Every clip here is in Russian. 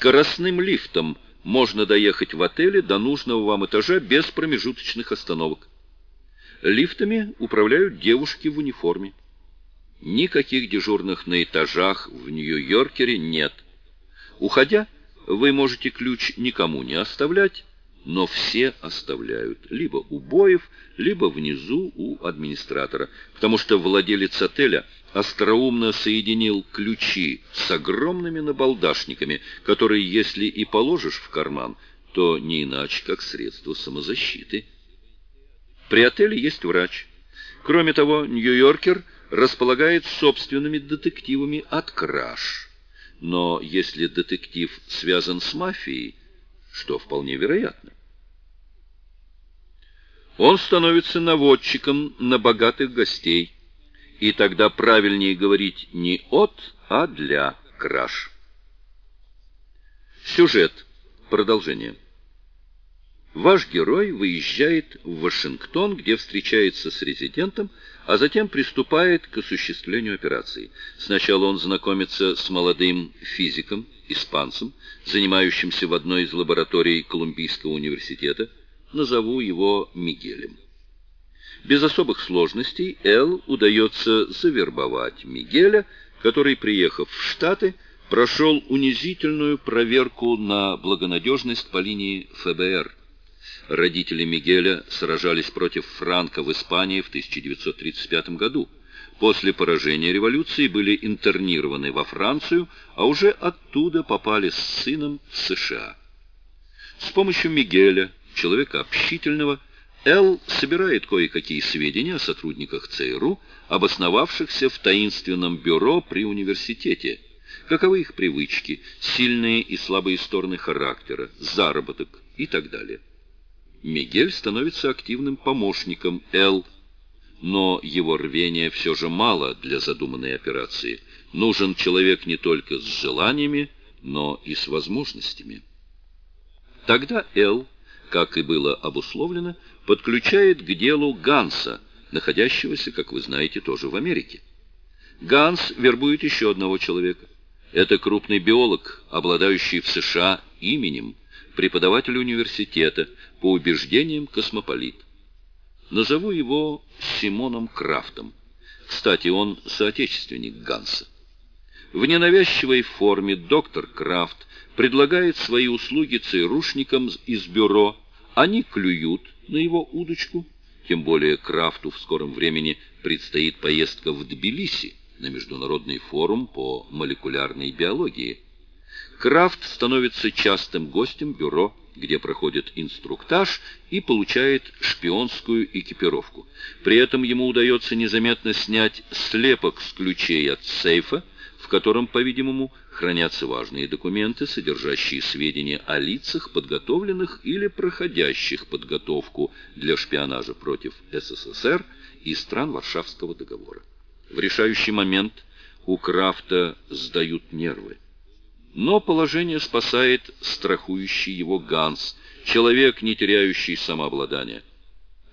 Скоростным лифтом можно доехать в отеле до нужного вам этажа без промежуточных остановок. Лифтами управляют девушки в униформе. Никаких дежурных на этажах в Нью-Йоркере нет. Уходя, вы можете ключ никому не оставлять, но все оставляют либо у Боев, либо внизу у администратора, потому что владелец отеля остроумно соединил ключи с огромными набалдашниками, которые, если и положишь в карман, то не иначе, как средство самозащиты. При отеле есть врач. Кроме того, Нью-Йоркер располагает собственными детективами от краж. Но если детектив связан с мафией, что вполне вероятно. Он становится наводчиком на богатых гостей, и тогда правильнее говорить не от, а для краж. Сюжет. Продолжение. Ваш герой выезжает в Вашингтон, где встречается с резидентом, а затем приступает к осуществлению операции. Сначала он знакомится с молодым физиком, испанцем, занимающимся в одной из лабораторий Колумбийского университета. Назову его Мигелем. Без особых сложностей Эл удается завербовать Мигеля, который, приехав в Штаты, прошел унизительную проверку на благонадежность по линии ФБР. Родители Мигеля сражались против Франка в Испании в 1935 году. После поражения революции были интернированы во Францию, а уже оттуда попали с сыном в США. С помощью Мигеля, человека общительного, Эл собирает кое-какие сведения о сотрудниках ЦРУ, обосновавшихся в таинственном бюро при университете. Каковы их привычки, сильные и слабые стороны характера, заработок и так далее. Мигель становится активным помощником Эл, но его рвения все же мало для задуманной операции. Нужен человек не только с желаниями, но и с возможностями. Тогда Эл, как и было обусловлено, подключает к делу Ганса, находящегося, как вы знаете, тоже в Америке. Ганс вербует еще одного человека. Это крупный биолог, обладающий в США именем, преподаватель университета, по убеждениям космополит. Назову его Симоном Крафтом. Кстати, он соотечественник Ганса. В ненавязчивой форме доктор Крафт предлагает свои услуги ЦРУшникам из бюро. Они клюют на его удочку. Тем более Крафту в скором времени предстоит поездка в Тбилиси на Международный форум по молекулярной биологии. Крафт становится частым гостем бюро где проходит инструктаж и получает шпионскую экипировку. При этом ему удается незаметно снять слепок с ключей от сейфа, в котором, по-видимому, хранятся важные документы, содержащие сведения о лицах, подготовленных или проходящих подготовку для шпионажа против СССР и стран Варшавского договора. В решающий момент у Крафта сдают нервы. Но положение спасает страхующий его Ганс, человек, не теряющий самообладания.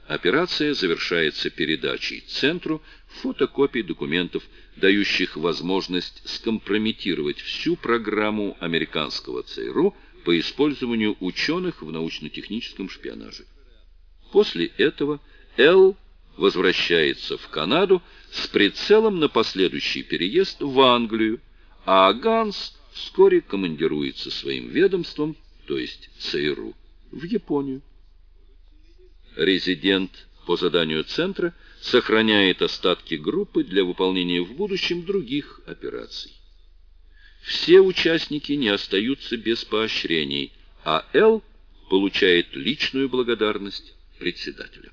Операция завершается передачей центру фотокопий документов, дающих возможность скомпрометировать всю программу американского ЦРУ по использованию ученых в научно-техническом шпионаже. После этого Л возвращается в Канаду с прицелом на последующий переезд в Англию, а Ганс вскоре командируется своим ведомством, то есть ЦРУ, в Японию. Резидент по заданию центра сохраняет остатки группы для выполнения в будущем других операций. Все участники не остаются без поощрений, а Л получает личную благодарность председателя.